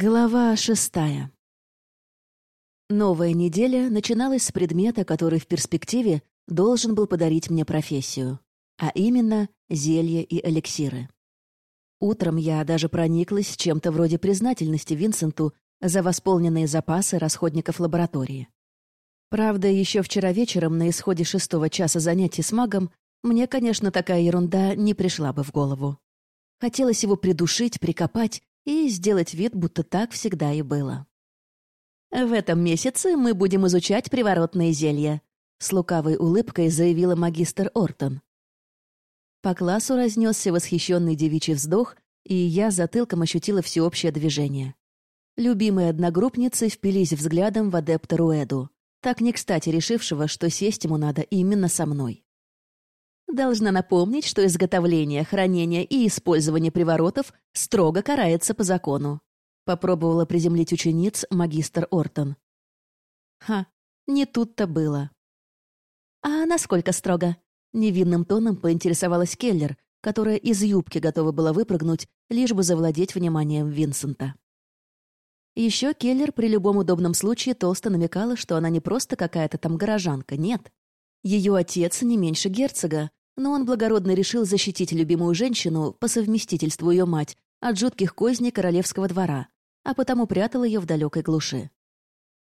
Глава шестая. Новая неделя начиналась с предмета, который в перспективе должен был подарить мне профессию, а именно зелья и эликсиры. Утром я даже прониклась чем-то вроде признательности Винсенту за восполненные запасы расходников лаборатории. Правда, еще вчера вечером на исходе шестого часа занятий с магом мне, конечно, такая ерунда не пришла бы в голову. Хотелось его придушить, прикопать и сделать вид, будто так всегда и было. «В этом месяце мы будем изучать приворотные зелья», с лукавой улыбкой заявила магистр Ортон. По классу разнесся восхищенный девичий вздох, и я затылком ощутила всеобщее движение. Любимые одногруппницы впились взглядом в адепта Руэду, так не кстати решившего, что сесть ему надо именно со мной. Должна напомнить, что изготовление, хранение и использование приворотов строго карается по закону. Попробовала приземлить учениц магистр Ортон. Ха, не тут-то было. «А насколько строго?» Невинным тоном поинтересовалась Келлер, которая из юбки готова была выпрыгнуть, лишь бы завладеть вниманием Винсента. Еще Келлер при любом удобном случае толсто намекала, что она не просто какая-то там горожанка, нет. Ее отец не меньше герцога, но он благородно решил защитить любимую женщину, по совместительству ее мать, от жутких козней королевского двора, а потому прятал ее в далекой глуши.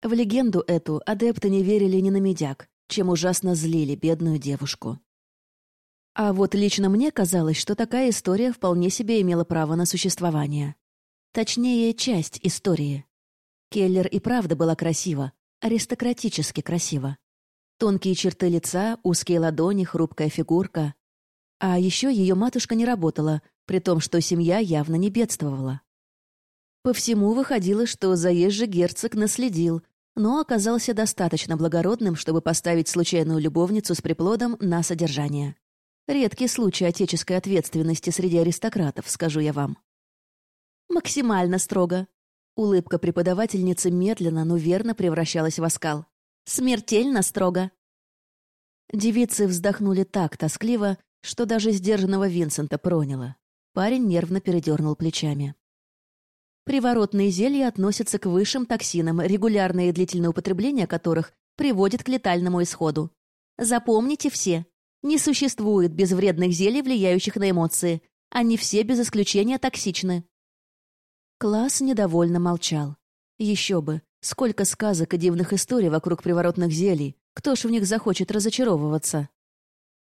В легенду эту адепты не верили ни на медяк, чем ужасно злили бедную девушку. А вот лично мне казалось, что такая история вполне себе имела право на существование. Точнее, часть истории. Келлер и правда была красива, аристократически красива. Тонкие черты лица, узкие ладони, хрупкая фигурка. А еще ее матушка не работала, при том, что семья явно не бедствовала. По всему выходило, что заезжий герцог наследил, но оказался достаточно благородным, чтобы поставить случайную любовницу с приплодом на содержание. Редкий случай отеческой ответственности среди аристократов, скажу я вам. Максимально строго. Улыбка преподавательницы медленно, но верно превращалась в оскал. Смертельно строго. Девицы вздохнули так тоскливо, что даже сдержанного Винсента проняло. Парень нервно передернул плечами. Приворотные зелья относятся к высшим токсинам, регулярное и длительное употребление которых приводит к летальному исходу. Запомните все. Не существует безвредных зелий, влияющих на эмоции. Они все без исключения токсичны. Класс недовольно молчал. Еще бы, Сколько сказок и дивных историй вокруг приворотных зелий. Кто ж в них захочет разочаровываться?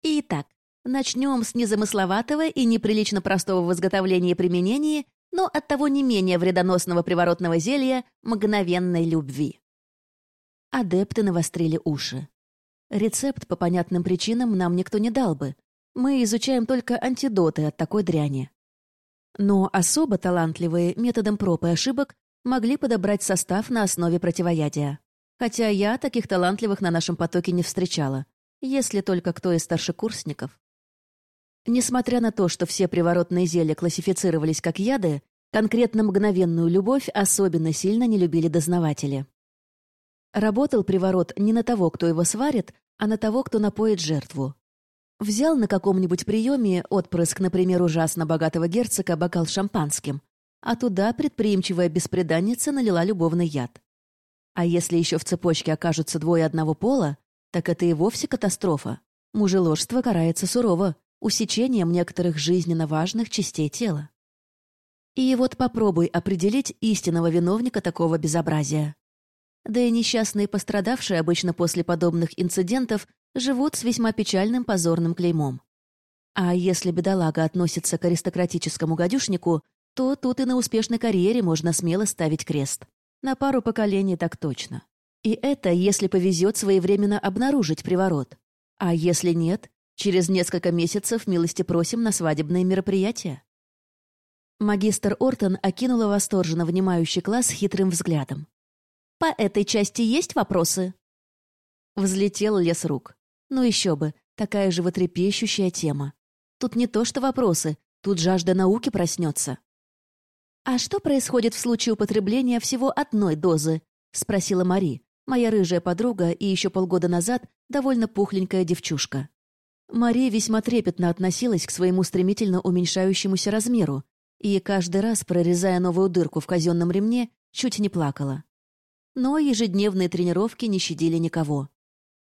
Итак, начнем с незамысловатого и неприлично простого в изготовлении и применении, но оттого не менее вредоносного приворотного зелья мгновенной любви. Адепты навострили уши. Рецепт по понятным причинам нам никто не дал бы. Мы изучаем только антидоты от такой дряни. Но особо талантливые методом проб и ошибок могли подобрать состав на основе противоядия. Хотя я таких талантливых на нашем потоке не встречала, если только кто из старшекурсников. Несмотря на то, что все приворотные зелья классифицировались как яды, конкретно мгновенную любовь особенно сильно не любили дознаватели. Работал приворот не на того, кто его сварит, а на того, кто напоит жертву. Взял на каком-нибудь приеме отпрыск, например, ужасно богатого герцога бокал шампанским, а туда предприимчивая беспреданница налила любовный яд. А если еще в цепочке окажутся двое одного пола, так это и вовсе катастрофа. Мужеложство карается сурово, усечением некоторых жизненно важных частей тела. И вот попробуй определить истинного виновника такого безобразия. Да и несчастные пострадавшие обычно после подобных инцидентов живут с весьма печальным позорным клеймом. А если бедолага относится к аристократическому гадюшнику, то тут и на успешной карьере можно смело ставить крест. На пару поколений так точно. И это, если повезет своевременно обнаружить приворот. А если нет, через несколько месяцев милости просим на свадебные мероприятия. Магистр Ортон окинула восторженно внимающий класс хитрым взглядом. «По этой части есть вопросы?» Взлетел лес рук. Ну еще бы, такая животрепещущая тема. Тут не то что вопросы, тут жажда науки проснется. «А что происходит в случае употребления всего одной дозы?» — спросила Мари, моя рыжая подруга и еще полгода назад довольно пухленькая девчушка. Мари весьма трепетно относилась к своему стремительно уменьшающемуся размеру, и каждый раз, прорезая новую дырку в казенном ремне, чуть не плакала. Но ежедневные тренировки не щадили никого.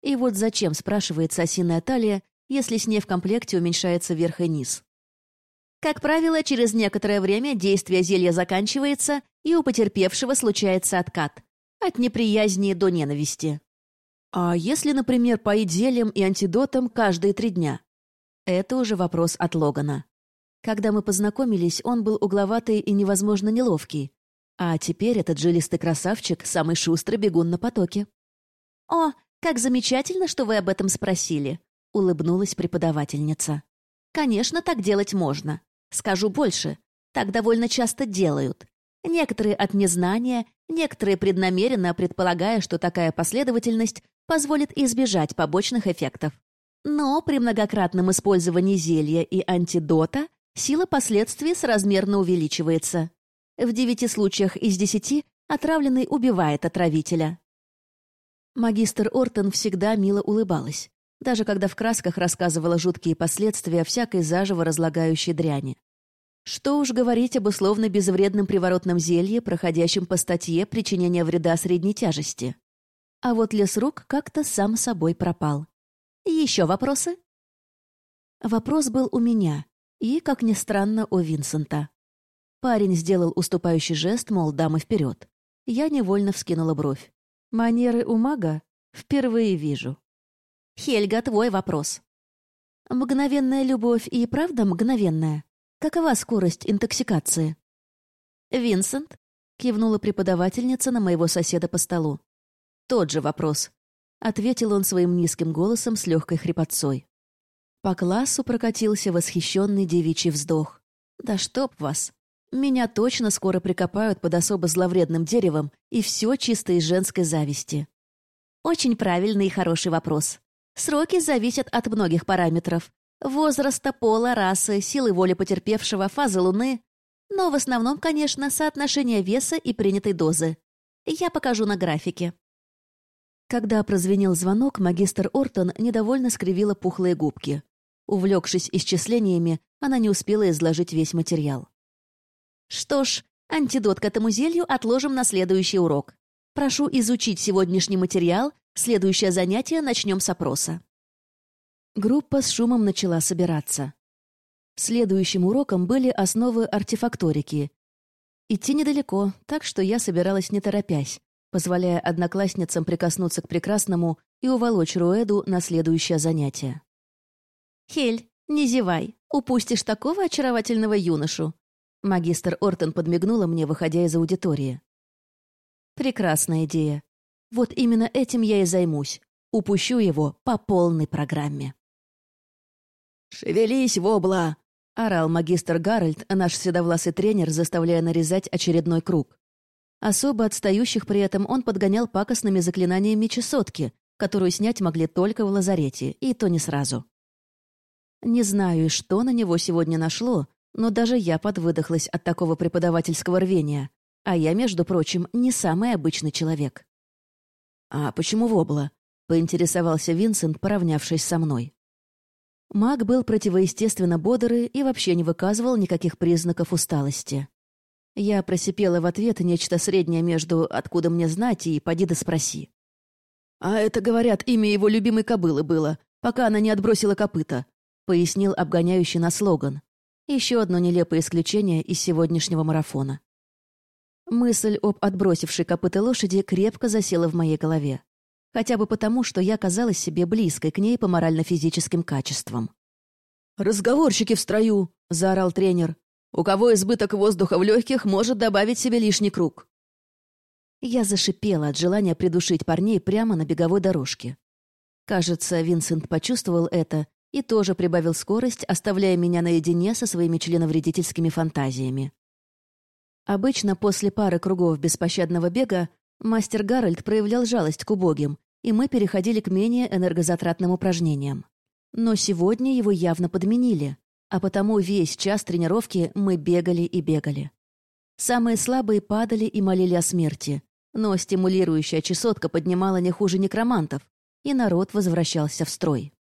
И вот зачем, спрашивается осиная талия, если с ней в комплекте уменьшается верх и низ? Как правило, через некоторое время действие зелья заканчивается, и у потерпевшего случается откат. От неприязни до ненависти. А если, например, поить зельем и антидотом каждые три дня? Это уже вопрос от Логана. Когда мы познакомились, он был угловатый и невозможно неловкий. А теперь этот жилистый красавчик — самый шустрый бегун на потоке. «О, как замечательно, что вы об этом спросили», — улыбнулась преподавательница. «Конечно, так делать можно. Скажу больше. Так довольно часто делают. Некоторые от незнания, некоторые преднамеренно предполагая, что такая последовательность позволит избежать побочных эффектов. Но при многократном использовании зелья и антидота сила последствий соразмерно увеличивается. В девяти случаях из десяти отравленный убивает отравителя. Магистр Ортон всегда мило улыбалась даже когда в красках рассказывала жуткие последствия всякой заживо разлагающей дряни. Что уж говорить об условно безвредном приворотном зелье, проходящем по статье причинения вреда средней тяжести. А вот лес рук как-то сам собой пропал. Еще вопросы? Вопрос был у меня и, как ни странно, у Винсента. Парень сделал уступающий жест, мол, дамы вперед. Я невольно вскинула бровь. Манеры у мага впервые вижу. «Хельга, твой вопрос». «Мгновенная любовь и правда мгновенная? Какова скорость интоксикации?» «Винсент?» — кивнула преподавательница на моего соседа по столу. «Тот же вопрос», — ответил он своим низким голосом с легкой хрипотцой. По классу прокатился восхищенный девичий вздох. «Да чтоб вас! Меня точно скоро прикопают под особо зловредным деревом, и все чисто из женской зависти». «Очень правильный и хороший вопрос», Сроки зависят от многих параметров. Возраста, пола, расы, силы воли потерпевшего, фазы Луны. Но в основном, конечно, соотношение веса и принятой дозы. Я покажу на графике. Когда прозвенел звонок, магистр Ортон недовольно скривила пухлые губки. Увлекшись исчислениями, она не успела изложить весь материал. Что ж, антидот к этому зелью отложим на следующий урок. Прошу изучить сегодняшний материал Следующее занятие начнем с опроса. Группа с шумом начала собираться. Следующим уроком были основы артефакторики. Идти недалеко, так что я собиралась не торопясь, позволяя одноклассницам прикоснуться к прекрасному и уволочь Руэду на следующее занятие. «Хель, не зевай, упустишь такого очаровательного юношу!» Магистр Ортон подмигнула мне, выходя из аудитории. «Прекрасная идея. Вот именно этим я и займусь. Упущу его по полной программе. «Шевелись, вобла!» — орал магистр Гарольд, наш седовласый тренер, заставляя нарезать очередной круг. Особо отстающих при этом он подгонял пакостными заклинаниями чесотки, которую снять могли только в лазарете, и то не сразу. Не знаю, что на него сегодня нашло, но даже я подвыдохлась от такого преподавательского рвения, а я, между прочим, не самый обычный человек. «А почему вобла?» — поинтересовался Винсент, поравнявшись со мной. Маг был противоестественно бодрый и вообще не выказывал никаких признаков усталости. Я просипела в ответ нечто среднее между «откуда мне знать» и «поди да спроси». «А это, говорят, имя его любимой кобылы было, пока она не отбросила копыта», — пояснил обгоняющий на слоган. Еще одно нелепое исключение из сегодняшнего марафона. Мысль об отбросившей копыта лошади крепко засела в моей голове. Хотя бы потому, что я казалась себе близкой к ней по морально-физическим качествам. «Разговорщики в строю!» — заорал тренер. «У кого избыток воздуха в легких, может добавить себе лишний круг». Я зашипела от желания придушить парней прямо на беговой дорожке. Кажется, Винсент почувствовал это и тоже прибавил скорость, оставляя меня наедине со своими членовредительскими фантазиями. Обычно после пары кругов беспощадного бега мастер Гарольд проявлял жалость к убогим, и мы переходили к менее энергозатратным упражнениям. Но сегодня его явно подменили, а потому весь час тренировки мы бегали и бегали. Самые слабые падали и молили о смерти, но стимулирующая чесотка поднимала не хуже некромантов, и народ возвращался в строй.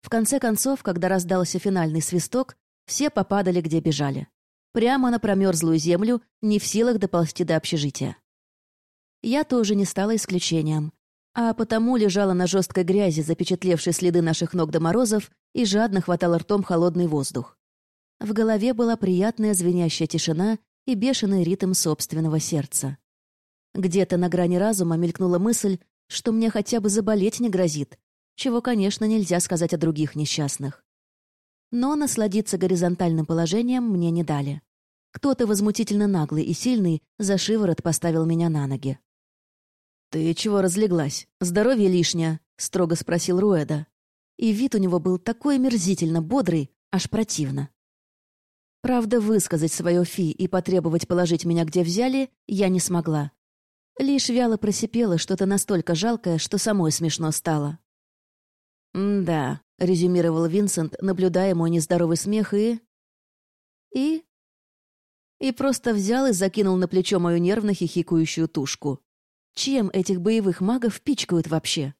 В конце концов, когда раздался финальный свисток, все попадали, где бежали. Прямо на промерзлую землю, не в силах доползти до общежития. Я тоже не стала исключением, а потому лежала на жесткой грязи, запечатлевшей следы наших ног до морозов, и жадно хватала ртом холодный воздух. В голове была приятная звенящая тишина и бешеный ритм собственного сердца. Где-то на грани разума мелькнула мысль, что мне хотя бы заболеть не грозит, чего, конечно, нельзя сказать о других несчастных. Но насладиться горизонтальным положением мне не дали. Кто-то возмутительно наглый и сильный за шиворот поставил меня на ноги. «Ты чего разлеглась? Здоровье лишнее?» — строго спросил Руэда. И вид у него был такой мерзительно бодрый, аж противно. Правда, высказать свое фи и потребовать положить меня где взяли я не смогла. Лишь вяло просипела что-то настолько жалкое, что самой смешно стало. «Да», — резюмировал Винсент, наблюдая мой нездоровый смех, и... И... И просто взял и закинул на плечо мою нервно хихикающую тушку. Чем этих боевых магов пичкают вообще?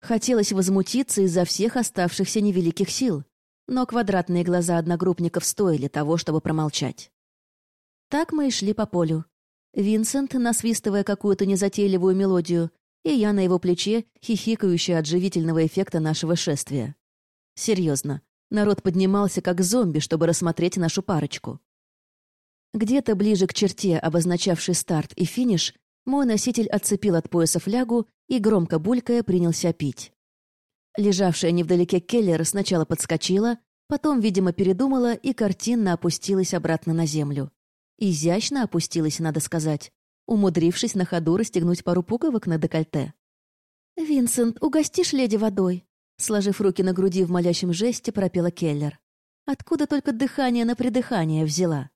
Хотелось возмутиться из-за всех оставшихся невеликих сил, но квадратные глаза одногруппников стоили того, чтобы промолчать. Так мы и шли по полю. Винсент, насвистывая какую-то незатейливую мелодию, и я на его плече, хихикающая от живительного эффекта нашего шествия. Серьезно, народ поднимался как зомби, чтобы рассмотреть нашу парочку. Где-то ближе к черте, обозначавшей старт и финиш, мой носитель отцепил от пояса флягу и, громко булькая, принялся пить. Лежавшая невдалеке Келлер сначала подскочила, потом, видимо, передумала и картинно опустилась обратно на землю. Изящно опустилась, надо сказать, умудрившись на ходу расстегнуть пару пуговок на декольте. «Винсент, угостишь леди водой?» Сложив руки на груди в молящем жесте, пропела Келлер. Откуда только дыхание на придыхание взяла?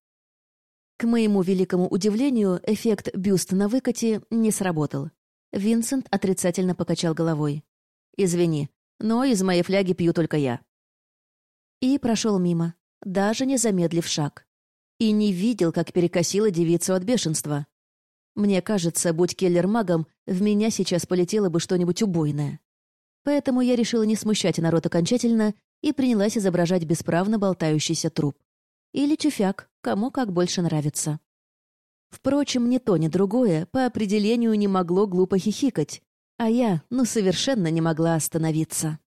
К моему великому удивлению, эффект бюст на выкате не сработал. Винсент отрицательно покачал головой. «Извини, но из моей фляги пью только я». И прошел мимо, даже не замедлив шаг и не видел, как перекосила девицу от бешенства. Мне кажется, будь Келлер магом, в меня сейчас полетело бы что-нибудь убойное. Поэтому я решила не смущать народ окончательно и принялась изображать бесправно болтающийся труп. Или чуфяк, кому как больше нравится. Впрочем, ни то, ни другое по определению не могло глупо хихикать, а я, ну, совершенно не могла остановиться.